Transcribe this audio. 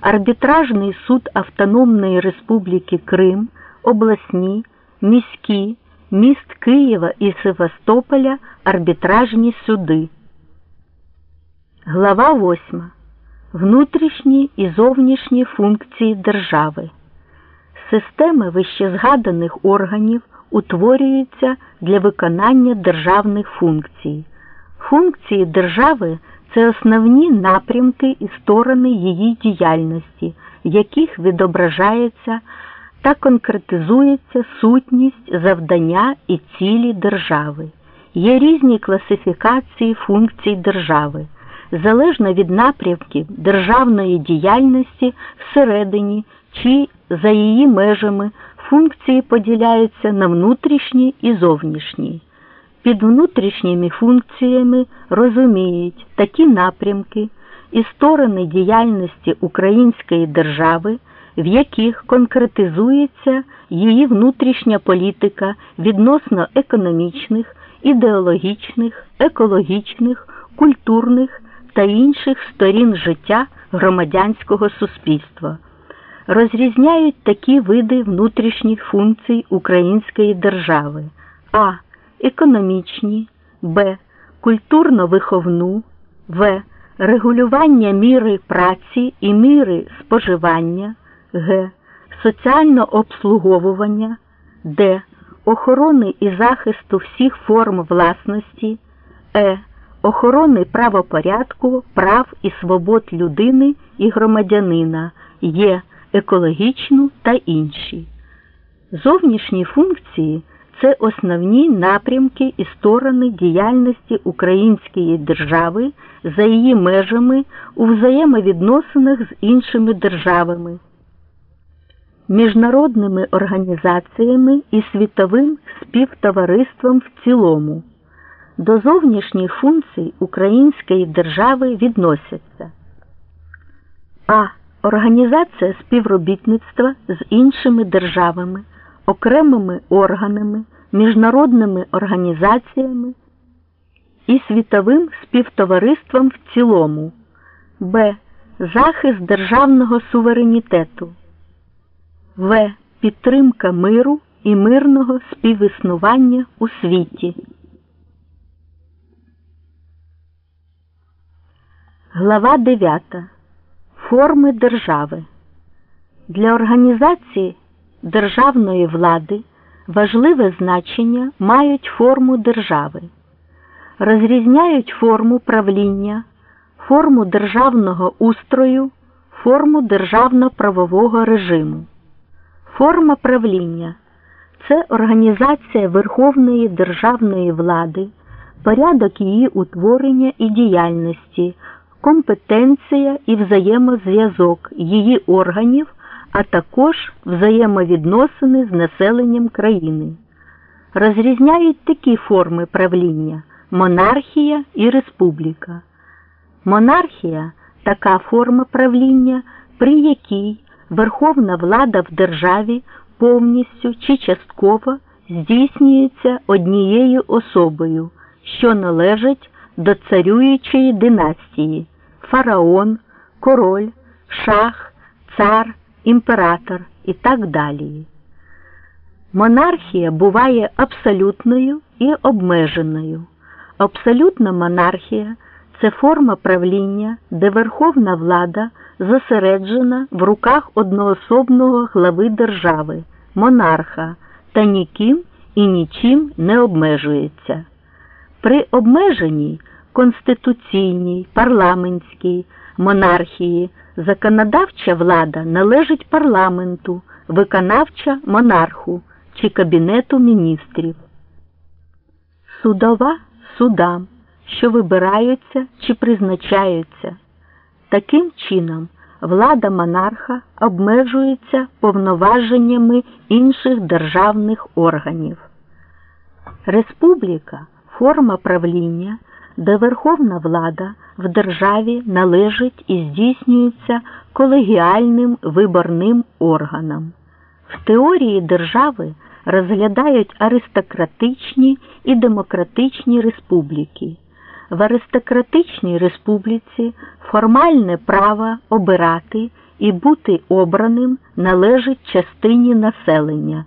Арбітражний суд Автономної Республіки Крим, обласні, міські, міст Києва і Севастополя арбітражні суди. Глава 8. Внутрішні і зовнішні функції держави. Системи вищезгаданих органів утворюються для виконання державних функцій. Функції держави це основні напрямки і сторони її діяльності, в яких відображається та конкретизується сутність завдання і цілі держави. Є різні класифікації функцій держави, залежно від напрямків державної діяльності всередині чи за її межами функції поділяються на внутрішні і зовнішні. Під внутрішніми функціями розуміють такі напрямки і сторони діяльності Української держави, в яких конкретизується її внутрішня політика відносно економічних, ідеологічних, екологічних, культурних та інших сторін життя громадянського суспільства. Розрізняють такі види внутрішніх функцій Української держави. А економічні, Б. Культурно-виховну, В. Регулювання міри праці і міри споживання, Г. Соціальне обслуговування, Д. Охорони і захисту всіх форм власності, Е. Охорони правопорядку, прав і свобод людини і громадянина, Є. Екологічну та інші. Зовнішні функції це основні напрямки і сторони діяльності Української держави за її межами у взаємовідносинах з іншими державами, міжнародними організаціями і світовим співтовариством в цілому. До зовнішніх функцій Української держави відносяться А. Організація співробітництва з іншими державами окремими органами, міжнародними організаціями і світовим співтовариством в цілому, Б. Захист державного суверенітету, В. Підтримка миру і мирного співіснування у світі. Глава 9. Форми держави. Для організації державної влади важливе значення мають форму держави, розрізняють форму правління, форму державного устрою, форму державно-правового режиму. Форма правління це організація верховної державної влади, порядок її утворення і діяльності, компетенція і взаємозв'язок її органів а також взаємовідносини з населенням країни. Розрізняють такі форми правління монархія і республіка. Монархія така форма правління, при якій верховна влада в державі повністю чи частково здійснюється однією особою, що належить до царюючої династії фараон, король, шах, цар імператор і так далі. Монархія буває абсолютною і обмеженою. Абсолютна монархія це форма правління, де верховна влада зосереджена в руках одноособного глави держави, монарха та ніким і нічим не обмежується. При обмеженій конституційній, парламентській монархії законодавча влада належить парламенту, виконавча монарху чи Кабінету міністрів. Судова судам, що вибираються чи призначаються. Таким чином, влада монарха обмежується повноваженнями інших державних органів. Республіка форма правління де верховна влада в державі належить і здійснюється колегіальним виборним органам. В теорії держави розглядають аристократичні і демократичні республіки. В аристократичній республіці формальне право обирати і бути обраним належить частині населення.